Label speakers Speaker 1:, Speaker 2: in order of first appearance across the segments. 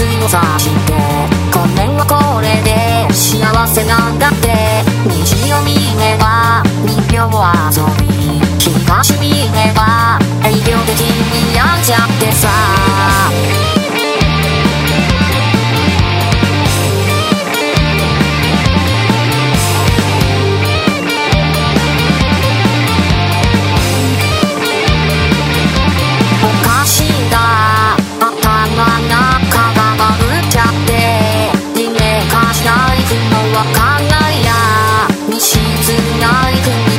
Speaker 1: 水を差して。わかんないやいく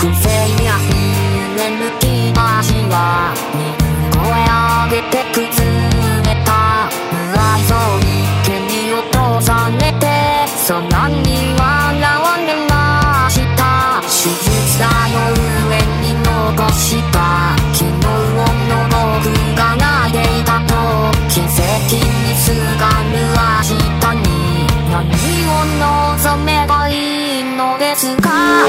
Speaker 1: 不正や眠き足は声上げて崩れた紫に蹴り落とされて空に笑われました。手術台の上に残した昨日の僕が投げたと。奇跡にすがる明日に何を望めばいいのですか？